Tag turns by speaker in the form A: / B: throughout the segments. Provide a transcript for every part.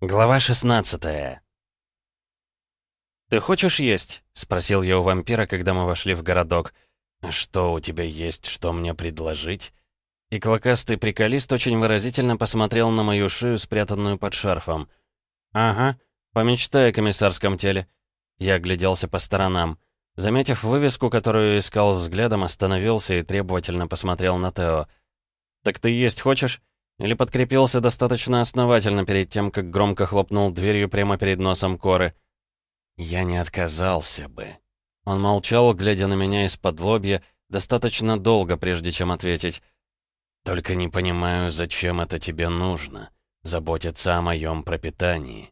A: Глава 16 «Ты хочешь есть?» — спросил я у вампира, когда мы вошли в городок. «Что у тебя есть, что мне предложить?» И клокастый приколист очень выразительно посмотрел на мою шею, спрятанную под шарфом. «Ага, помечтай о комиссарском теле». Я огляделся по сторонам. Заметив вывеску, которую искал взглядом, остановился и требовательно посмотрел на Тео. «Так ты есть хочешь?» Или подкрепился достаточно основательно перед тем, как громко хлопнул дверью прямо перед носом Коры. «Я не отказался бы». Он молчал, глядя на меня из-под лобья, достаточно долго, прежде чем ответить. «Только не понимаю, зачем это тебе нужно, заботиться о моем пропитании».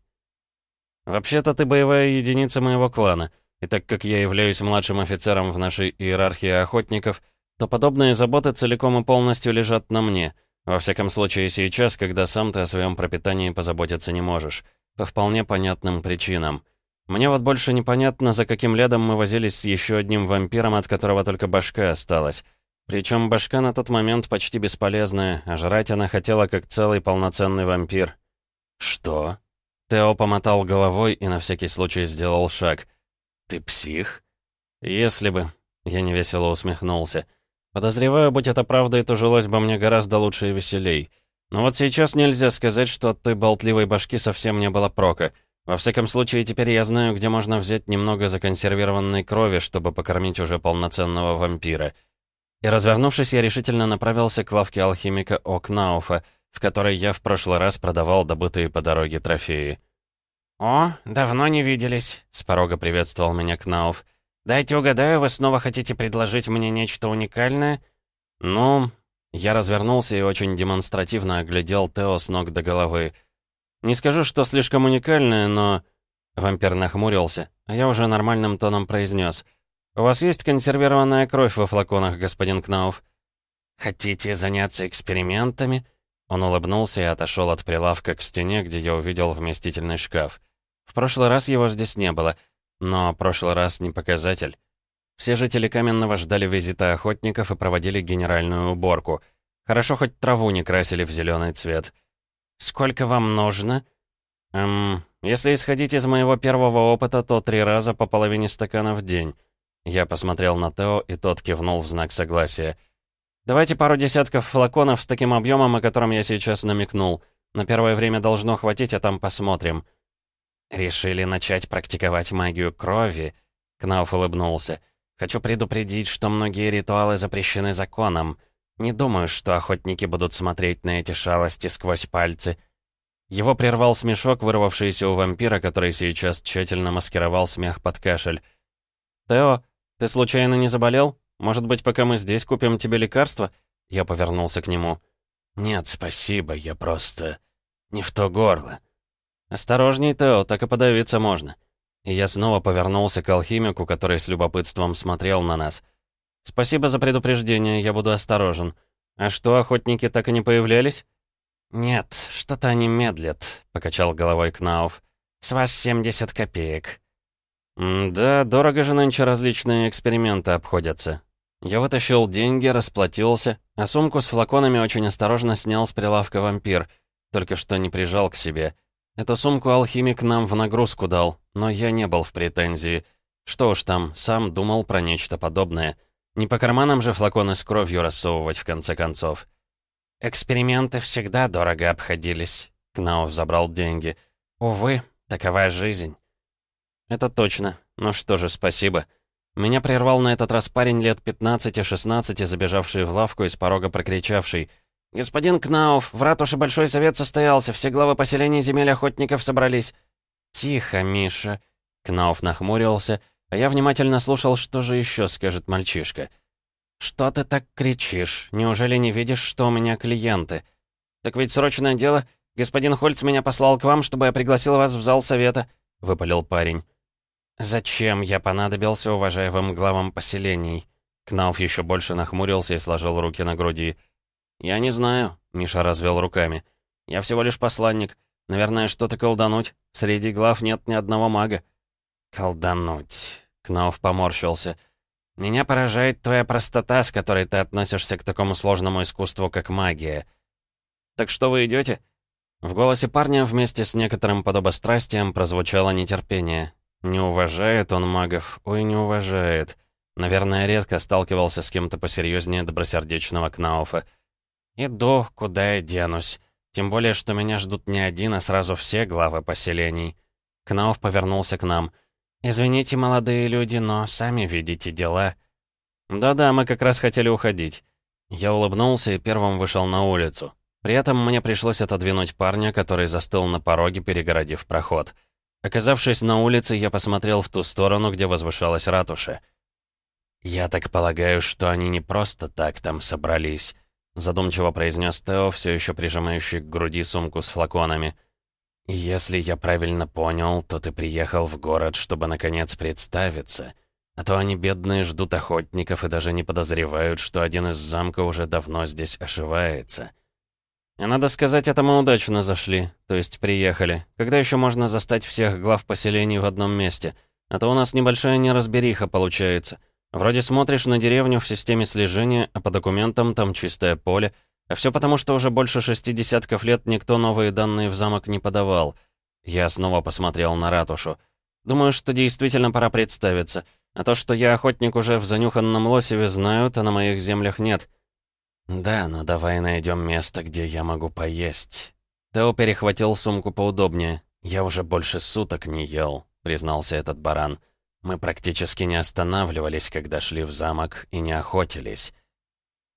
A: «Вообще-то ты боевая единица моего клана, и так как я являюсь младшим офицером в нашей иерархии охотников, то подобные заботы целиком и полностью лежат на мне». Во всяком случае, сейчас, когда сам ты о своем пропитании позаботиться не можешь. По вполне понятным причинам. Мне вот больше непонятно, за каким лядом мы возились с еще одним вампиром, от которого только башка осталась. Причем башка на тот момент почти бесполезная, а жрать она хотела как целый полноценный вампир. «Что?» Тео помотал головой и на всякий случай сделал шаг. «Ты псих?» «Если бы...» Я невесело усмехнулся. Подозреваю, будь это правдой, то жилось бы мне гораздо лучше и веселей. Но вот сейчас нельзя сказать, что от той болтливой башки совсем не было прока. Во всяком случае, теперь я знаю, где можно взять немного законсервированной крови, чтобы покормить уже полноценного вампира. И развернувшись, я решительно направился к лавке алхимика Окнауфа, в которой я в прошлый раз продавал добытые по дороге трофеи.
B: «О, давно не виделись», — с порога приветствовал меня Кнауф. «Дайте угадаю, вы снова хотите предложить мне нечто уникальное?»
A: «Ну...» Я развернулся и очень демонстративно оглядел Тео с ног до головы. «Не скажу, что слишком уникальное, но...» Вампир нахмурился, а я уже нормальным тоном произнес. «У вас есть консервированная кровь во флаконах, господин Кнауф?»
B: «Хотите заняться экспериментами?»
A: Он улыбнулся и отошел от прилавка к стене, где я увидел вместительный шкаф. В прошлый раз его здесь не было — но прошлый раз не показатель. Все жители Каменного ждали визита охотников и проводили генеральную уборку. Хорошо, хоть траву не красили в зеленый цвет.
B: «Сколько вам нужно?»
A: «Эм, если исходить из моего первого опыта, то три раза по половине стакана в день». Я посмотрел на Тео, и тот кивнул в знак согласия. «Давайте пару десятков флаконов с таким объемом, о котором я сейчас намекнул. На первое время должно хватить, а там посмотрим».
B: «Решили начать практиковать магию крови?» Кнауф улыбнулся. «Хочу предупредить, что многие ритуалы запрещены законом. Не думаю, что охотники будут смотреть на эти шалости сквозь пальцы».
A: Его прервал смешок, вырвавшийся у вампира, который сейчас тщательно маскировал смех под кашель. «Тео, ты случайно не заболел? Может быть, пока мы здесь купим тебе лекарство?» Я повернулся к нему.
B: «Нет, спасибо, я просто... не в то горло».
A: «Осторожней, Тео, так и подавиться можно». И я снова повернулся к алхимику, который с любопытством смотрел на нас. «Спасибо за предупреждение, я буду осторожен. А что, охотники так и не появлялись?»
B: «Нет, что-то они медлят», — покачал головой Кнауф. «С вас 70 копеек».
A: «Да, дорого же нынче различные эксперименты обходятся». Я вытащил деньги, расплатился, а сумку с флаконами очень осторожно снял с прилавка вампир, только что не прижал к себе. Эту сумку алхимик нам в нагрузку дал, но я не был в претензии. Что уж там, сам думал про нечто подобное. Не по карманам же флаконы с кровью рассовывать, в конце концов.
B: «Эксперименты всегда дорого обходились», — Кнауф забрал деньги. «Увы, такова жизнь».
A: «Это точно. Ну что же, спасибо». Меня прервал на этот раз парень лет 15-16, забежавший в лавку и с порога прокричавший — «Господин Кнауф, в ратуше Большой Совет состоялся, все главы поселений земель охотников собрались».
B: «Тихо, Миша».
A: Кнауф нахмурился, а я внимательно слушал, что же еще скажет мальчишка.
B: «Что ты так кричишь? Неужели не видишь, что у меня клиенты?»
A: «Так ведь срочное дело. Господин Хольц меня послал к вам, чтобы я пригласил вас в зал совета», — выпалил парень.
B: «Зачем я понадобился уважаемым главам поселений?»
A: Кнауф еще больше нахмурился и сложил руки на груди. «Я не знаю», — Миша развел руками. «Я всего лишь посланник. Наверное, что-то колдануть. Среди глав нет ни одного мага».
B: «Колдануть», — Кнауф поморщился. «Меня поражает твоя простота, с которой ты относишься к такому сложному искусству, как магия».
A: «Так что вы идете? В голосе парня вместе с некоторым подобострастием прозвучало нетерпение. Не уважает он магов, ой, не уважает. Наверное, редко сталкивался с кем-то посерьезнее добросердечного Кнауфа. «Иду, куда я денусь. Тем более, что меня ждут не один, а сразу все главы поселений». Кнауф повернулся к нам. «Извините, молодые люди, но сами видите дела». «Да-да, мы как раз хотели уходить». Я улыбнулся и первым вышел на улицу. При этом мне пришлось отодвинуть парня, который застыл на пороге, перегородив проход. Оказавшись на улице, я посмотрел в ту сторону, где возвышалась ратуша. «Я так полагаю, что они не просто так там собрались», задумчиво произнес Тео, все еще прижимающий к груди сумку с флаконами. «Если я правильно понял, то ты приехал в город, чтобы наконец представиться. А то они, бедные, ждут охотников и даже не подозревают, что один из замка уже давно здесь ошивается». И надо сказать, это мы удачно зашли, то есть приехали. Когда еще можно застать всех глав поселений в одном месте? А то у нас небольшая неразбериха получается. Вроде смотришь на деревню в системе слежения, а по документам там чистое поле. А все потому, что уже больше шести десятков лет никто новые данные в замок не подавал. Я снова посмотрел на ратушу. Думаю, что действительно пора представиться. А то, что я охотник уже в занюханном лосеве знают, а на моих землях нет. «Да, но давай найдем место, где я могу поесть». Тео перехватил сумку поудобнее. «Я уже больше суток не ел», — признался этот баран. «Мы практически не останавливались, когда шли в замок, и не охотились».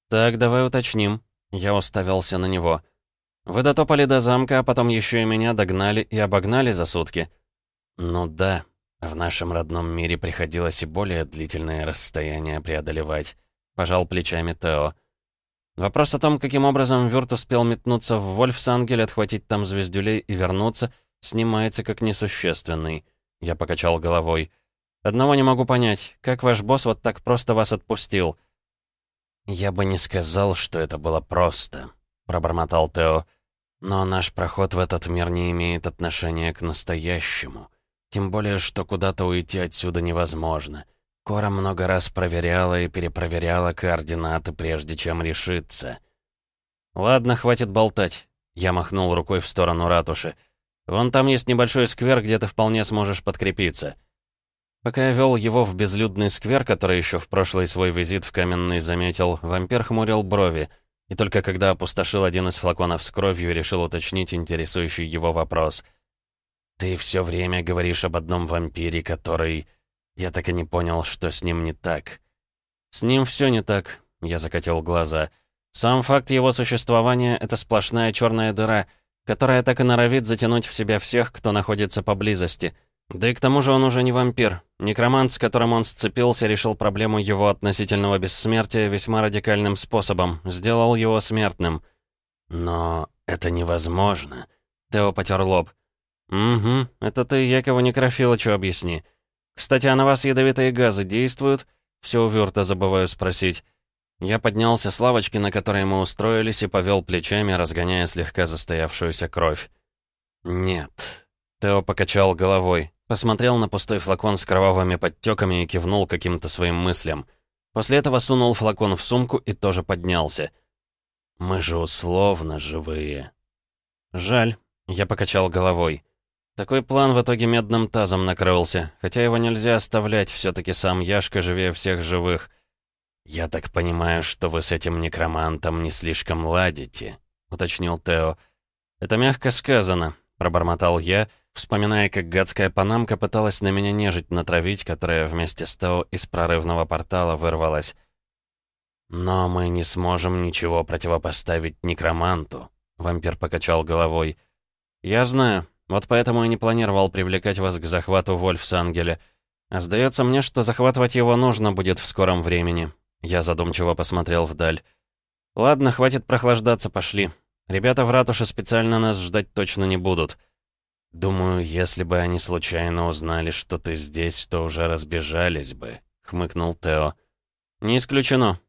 A: «Так, давай уточним». Я уставился на него. «Вы дотопали до замка, а потом еще и меня догнали и обогнали за сутки?» «Ну да, в нашем родном мире приходилось и более длительные расстояния преодолевать», — пожал плечами Тео. Вопрос о том, каким образом Вёрт успел метнуться в Вольфсангель, отхватить там звездюлей и вернуться, снимается как несущественный. Я покачал головой. Одного не могу понять, как ваш босс вот так просто вас отпустил? Я бы не сказал, что это было просто, пробормотал Тео. Но наш проход в этот мир не имеет отношения к настоящему. Тем более, что куда-то уйти отсюда невозможно. Кора много раз проверяла и перепроверяла координаты, прежде чем решиться. «Ладно, хватит болтать», — я махнул рукой в сторону ратуши. «Вон там есть небольшой сквер, где ты вполне сможешь подкрепиться». Пока я вел его в безлюдный сквер, который еще в прошлый свой визит в каменный заметил, вампир хмурил брови, и только когда опустошил один из флаконов с кровью, решил уточнить интересующий его вопрос. «Ты все время говоришь об одном вампире, который...» Я так и не понял, что с ним не так. С ним все не так, я закатил глаза. Сам факт его существования — это сплошная черная дыра, которая так и норовит затянуть в себя всех, кто находится поблизости. Да и к тому же он уже не вампир. Некромант, с которым он сцепился, решил проблему его относительного бессмертия весьма радикальным способом, сделал его смертным. Но это невозможно. Тео потер лоб. «Угу, это ты Якову Некрофилычу объясни». «Кстати, а на вас ядовитые газы действуют?» Все у Вёрта забываю спросить. Я поднялся с лавочки, на которой мы устроились, и повел плечами, разгоняя слегка застоявшуюся кровь. «Нет». Тео покачал головой, посмотрел на пустой флакон с кровавыми подтеками и кивнул каким-то своим мыслям. После этого сунул флакон в сумку и тоже поднялся. «Мы же условно живые». «Жаль», — я покачал головой. Такой план в итоге медным тазом накрылся, хотя его нельзя оставлять, все-таки сам Яшка живее всех живых. «Я так понимаю, что вы с этим некромантом не слишком ладите», — уточнил Тео. «Это мягко сказано», — пробормотал я, вспоминая, как гадская панамка пыталась на меня нежить натравить, которая вместе с Тео из прорывного портала вырвалась. «Но мы не сможем ничего противопоставить некроманту», — вампир покачал головой. «Я знаю», вот поэтому и не планировал привлекать вас к захвату Вольфсангеля. А сдается мне, что захватывать его нужно будет в скором времени. Я задумчиво посмотрел вдаль. Ладно, хватит прохлаждаться, пошли. Ребята в ратуше специально нас ждать точно не будут. Думаю, если бы они случайно узнали, что ты здесь, то уже разбежались бы, хмыкнул Тео. Не исключено.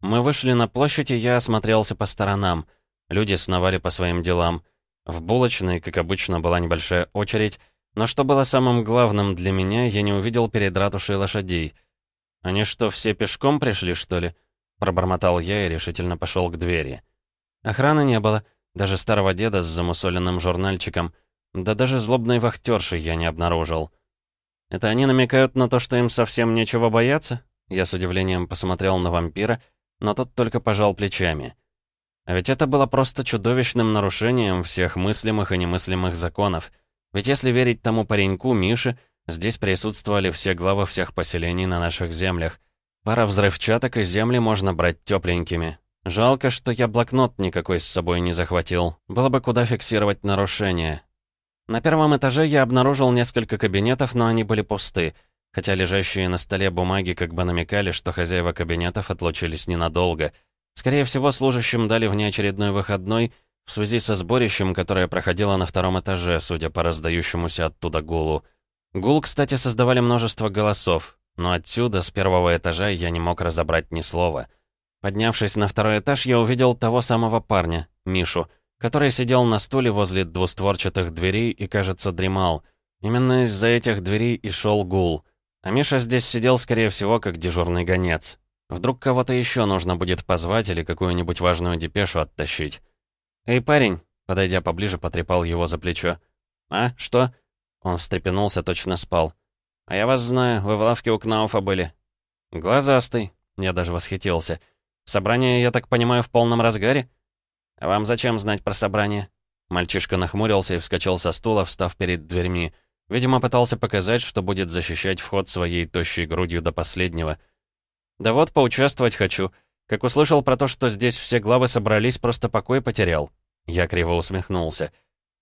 A: Мы вышли на площадь, и я осмотрелся по сторонам. Люди сновали по своим делам. В булочной, как обычно, была небольшая очередь, но что было самым главным для меня, я не увидел перед ратушей лошадей. «Они что, все пешком пришли, что ли?» Пробормотал я и решительно пошел к двери. Охраны не было,
B: Даже старого деда с замусоленным журнальчиком. Да даже злобной вахтерши я не обнаружил. Это они намекают на то, что им совсем нечего бояться? Я с удивлением посмотрел на вампира, но тот только пожал плечами. А ведь это было просто чудовищным нарушением всех мыслимых и немыслимых законов. Ведь если верить тому пареньку Мише, здесь присутствовали все главы всех поселений на наших землях. Пара взрывчаток и земли можно брать тепленькими. Жалко, что я блокнот никакой с собой не захватил. Было бы куда фиксировать нарушения. На первом этаже я обнаружил несколько кабинетов, но они были пусты, хотя лежащие на столе бумаги как бы намекали, что хозяева кабинетов отлучились ненадолго — Скорее всего, служащим дали внеочередной выходной в связи со сборищем, которое проходило на втором этаже, судя по раздающемуся оттуда гулу. Гул, кстати, создавали множество голосов, но отсюда, с первого этажа, я не мог разобрать ни слова. Поднявшись на второй этаж, я увидел того самого парня, Мишу, который сидел на стуле возле двустворчатых дверей и, кажется, дремал. Именно из-за этих дверей и шел гул. А Миша здесь сидел, скорее всего, как дежурный гонец. Вдруг кого-то еще нужно будет позвать или какую-нибудь важную депешу оттащить. «Эй, парень!» — подойдя поближе, потрепал его за плечо. «А, что?» Он встрепенулся, точно спал. «А я вас знаю, вы в лавке у Кнауфа были». «Глазастый!» — я даже восхитился. «Собрание, я так понимаю, в полном разгаре?» «А вам зачем знать про собрание?» Мальчишка нахмурился и вскочил со стула, встав перед дверьми. Видимо, пытался показать, что будет защищать вход своей тощей грудью до последнего — «Да вот, поучаствовать хочу. Как услышал про то, что здесь все главы собрались, просто покой потерял». Я криво усмехнулся.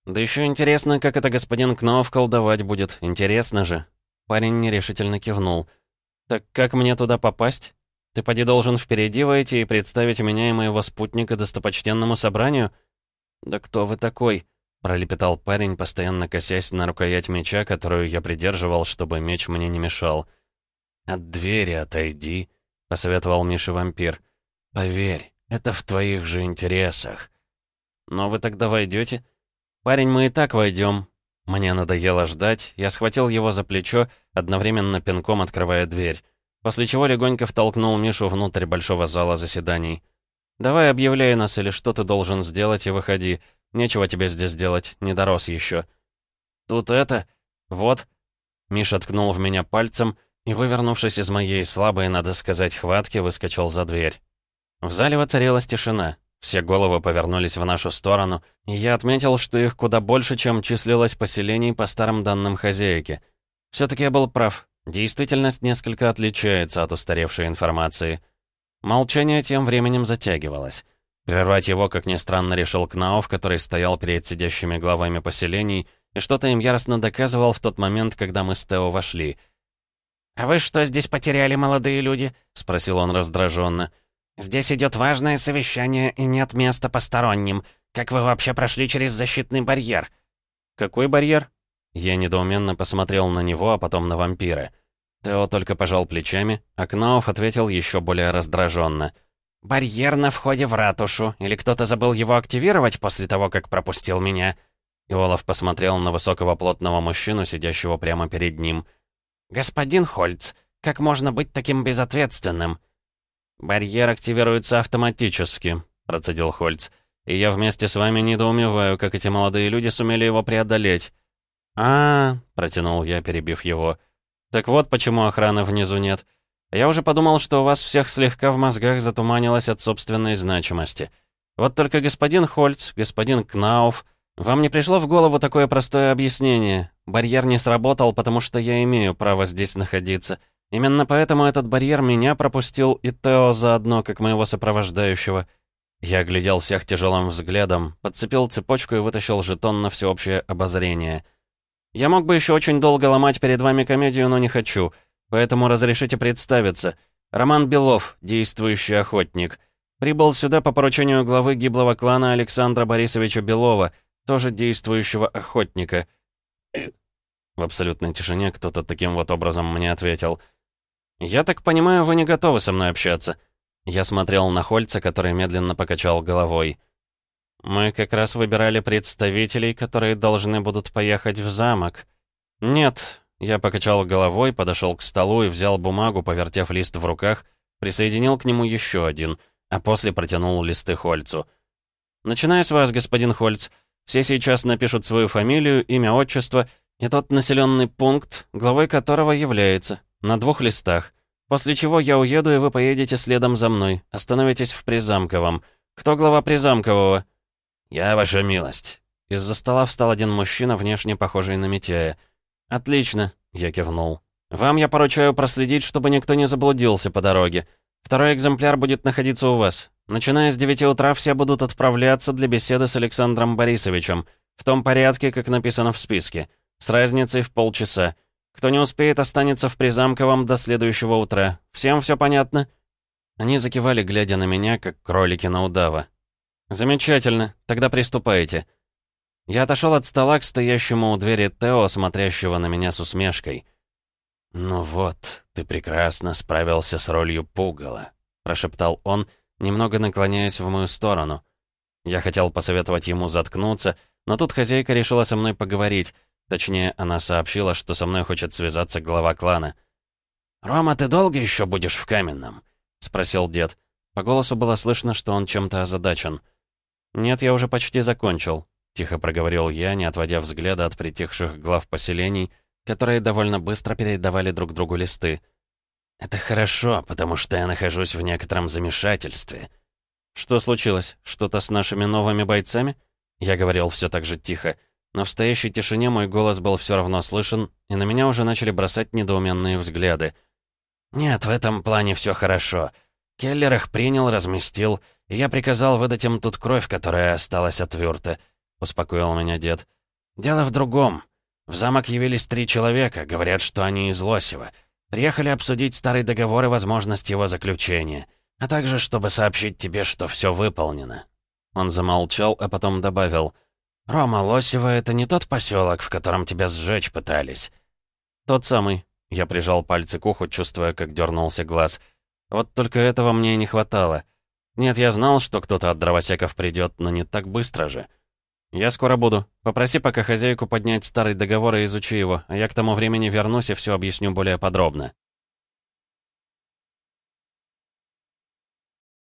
B: «Да еще интересно, как это господин Кнауф колдовать будет. Интересно же». Парень нерешительно кивнул. «Так как мне туда попасть? Ты поди должен впереди войти и представить меня и моего спутника достопочтенному собранию?» «Да кто вы такой?» — пролепетал парень, постоянно косясь на рукоять меча, которую я придерживал, чтобы меч мне не мешал. «От двери отойди», — посоветовал Миша вампир. «Поверь, это в твоих же интересах». «Но вы тогда войдете?» «Парень, мы и так войдем». Мне надоело ждать, я схватил его за плечо, одновременно пинком открывая дверь, после чего легонько втолкнул Мишу внутрь большого зала заседаний. «Давай объявляй нас, или что ты должен сделать, и выходи. Нечего тебе здесь делать, не дорос еще». «Тут это... Вот...» Миша ткнул в меня пальцем, и, вывернувшись из моей слабой, надо сказать, хватки, выскочил за дверь. В зале воцарилась тишина. Все головы повернулись в нашу сторону, и я отметил, что их куда больше, чем числилось поселений по старым данным хозяйки. Все-таки я был прав. Действительность несколько отличается от устаревшей информации. Молчание тем временем затягивалось. Прервать его, как ни странно, решил Кнауф, который стоял перед сидящими главами поселений и что-то им яростно доказывал в тот момент, когда мы с Тео вошли — «А вы что здесь потеряли, молодые люди?» — спросил он раздраженно. «Здесь идет важное совещание, и нет места посторонним. Как вы вообще прошли через защитный барьер?» «Какой барьер?» Я недоуменно посмотрел на него, а потом на вампира. Тео только пожал плечами, а Кнауф ответил еще более раздраженно. «Барьер на входе в ратушу. Или кто-то забыл его активировать после того, как пропустил меня?» Иолов посмотрел на высокого плотного мужчину, сидящего прямо перед ним. «Господин Хольц, как можно быть таким безответственным?» «Барьер активируется автоматически», — процедил Хольц. «И я вместе с вами недоумеваю, как эти молодые люди сумели его преодолеть». «А, -а, -а протянул я, перебив его. «Так вот почему охраны внизу нет. Я уже подумал, что у вас всех слегка в мозгах затуманилось от собственной значимости. Вот только господин Хольц, господин Кнауф, вам не пришло в голову такое простое объяснение? Барьер не сработал, потому что я имею право здесь находиться. Именно поэтому этот барьер меня пропустил и Тео заодно, как моего сопровождающего. Я глядел всех тяжелым взглядом, подцепил цепочку и вытащил жетон на всеобщее обозрение. Я мог бы еще очень долго ломать перед вами комедию, но не хочу. Поэтому разрешите представиться. Роман Белов, действующий охотник. Прибыл сюда по поручению главы гиблого клана Александра Борисовича Белова, тоже действующего охотника — в абсолютной тишине кто-то таким вот образом мне ответил. «Я так понимаю, вы не готовы со мной общаться?» Я смотрел на Хольца, который медленно покачал головой. «Мы как раз выбирали представителей, которые должны будут поехать в замок». «Нет». Я покачал головой, подошел к столу и взял бумагу, повертев лист в руках, присоединил к нему еще один, а после протянул листы Хольцу. Начиная с вас, господин Хольц. Все сейчас напишут свою фамилию, имя, отчество и тот населенный пункт, главой которого является, на двух листах. После чего я уеду, и вы поедете следом за мной. Остановитесь в Призамковом. Кто глава Призамкового?»
A: «Я, ваша милость».
B: Из-за стола встал один мужчина, внешне похожий на Митяя. «Отлично», — я кивнул. «Вам я поручаю проследить, чтобы никто не заблудился по дороге. Второй экземпляр будет находиться у вас. Начиная с 9 утра все будут отправляться для беседы с Александром Борисовичем. В том порядке, как написано в списке. С разницей в полчаса. Кто не успеет, останется в Призамковом до следующего утра. Всем все понятно?» Они закивали, глядя на меня, как кролики на удава. «Замечательно. Тогда приступайте». Я отошел от стола к стоящему у двери Тео, смотрящего на меня с усмешкой.
A: «Ну вот, ты прекрасно справился с ролью пугала», — прошептал он, немного наклоняясь в мою сторону. Я хотел посоветовать ему заткнуться, но тут хозяйка решила со мной поговорить. Точнее, она сообщила, что со мной хочет связаться глава клана.
B: «Рома, ты долго еще будешь в каменном?» — спросил дед. По голосу было слышно, что он чем-то озадачен. «Нет, я уже почти закончил», — тихо проговорил я, не отводя взгляда от притихших глав поселений, которые довольно быстро передавали друг другу листы.
A: «Это хорошо, потому что я нахожусь в некотором замешательстве».
B: «Что случилось? Что-то с нашими новыми бойцами?» Я говорил все так же тихо, но в стоящей тишине мой голос был все равно слышен, и на меня уже начали бросать недоуменные взгляды.
A: «Нет, в этом плане все хорошо. Келлер их принял, разместил, я приказал выдать им тут кровь, которая осталась от Вюрта», — успокоил меня дед. «Дело в другом. В замок явились три человека, говорят, что они из Лосева. Приехали обсудить старый договор и возможность его заключения, а также чтобы сообщить тебе, что все выполнено».
B: Он замолчал, а потом добавил.
A: «Рома, Лосева — это не тот поселок, в котором тебя сжечь пытались?»
B: «Тот самый». Я прижал пальцы к уху, чувствуя, как дернулся глаз — вот только этого мне не хватало. Нет, я знал, что кто-то от дровосеков придет, но не так быстро же. Я скоро буду. Попроси пока хозяйку поднять старый договор и изучи его, а я к тому времени вернусь и все объясню более подробно.